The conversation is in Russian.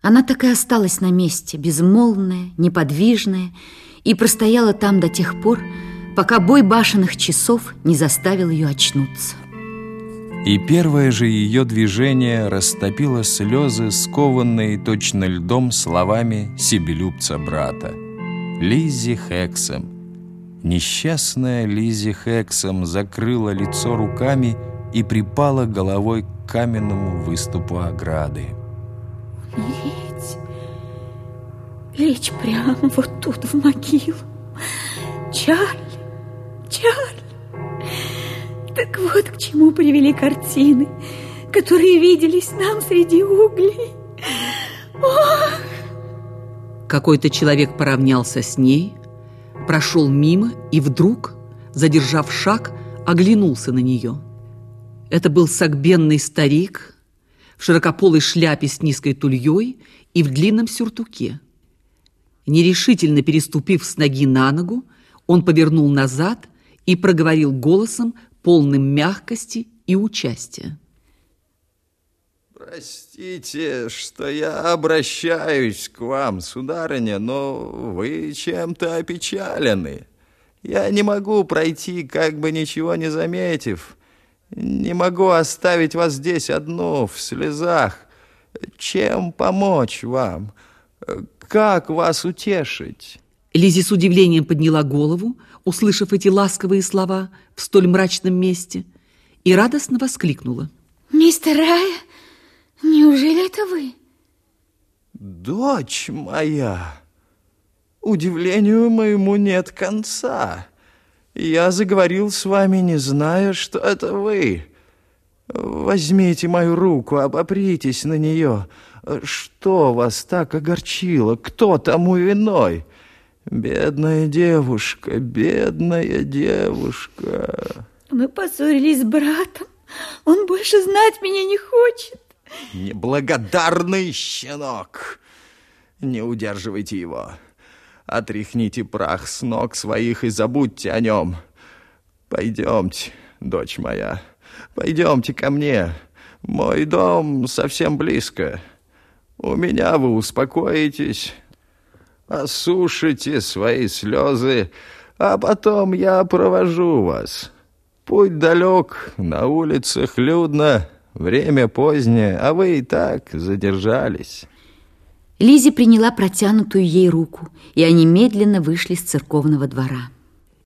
Она так и осталась на месте, безмолвная, неподвижная, и простояла там до тех пор, пока бой башенных часов не заставил ее очнуться. И первое же ее движение растопило слезы, скованные точно льдом словами себелюбца брата. Лизи Хексом. Несчастная Лизи Хексом закрыла лицо руками и припала головой к каменному выступу ограды. Умереть? Лечь прямо вот тут, в могилу? Чарль, Чарль! Так вот к чему привели картины, которые виделись нам среди углей. Ох! Какой-то человек поравнялся с ней, прошел мимо и вдруг, задержав шаг, оглянулся на нее. Это был согбенный старик в широкополой шляпе с низкой тульей и в длинном сюртуке. Нерешительно переступив с ноги на ногу, он повернул назад и проговорил голосом, полным мягкости и участия. Простите, что я обращаюсь к вам, сударыня, но вы чем-то опечалены. Я не могу пройти, как бы ничего не заметив. Не могу оставить вас здесь одну, в слезах. Чем помочь вам? Как вас утешить?» Лизи с удивлением подняла голову, услышав эти ласковые слова в столь мрачном месте, и радостно воскликнула. «Мистер Рая, неужели это вы?» «Дочь моя, удивлению моему нет конца. Я заговорил с вами, не зная, что это вы. Возьмите мою руку, обопритесь на нее. Что вас так огорчило? Кто тому виной?» Бедная девушка, бедная девушка. Мы поссорились с братом. Он больше знать меня не хочет. Неблагодарный щенок. Не удерживайте его. Отряхните прах с ног своих и забудьте о нем. Пойдемте, дочь моя, пойдемте ко мне. Мой дом совсем близко. У меня вы успокоитесь, осушите свои слезы, а потом я провожу вас. Путь далек, на улицах людно, время позднее, а вы и так задержались». Лизи приняла протянутую ей руку, и они медленно вышли с церковного двора.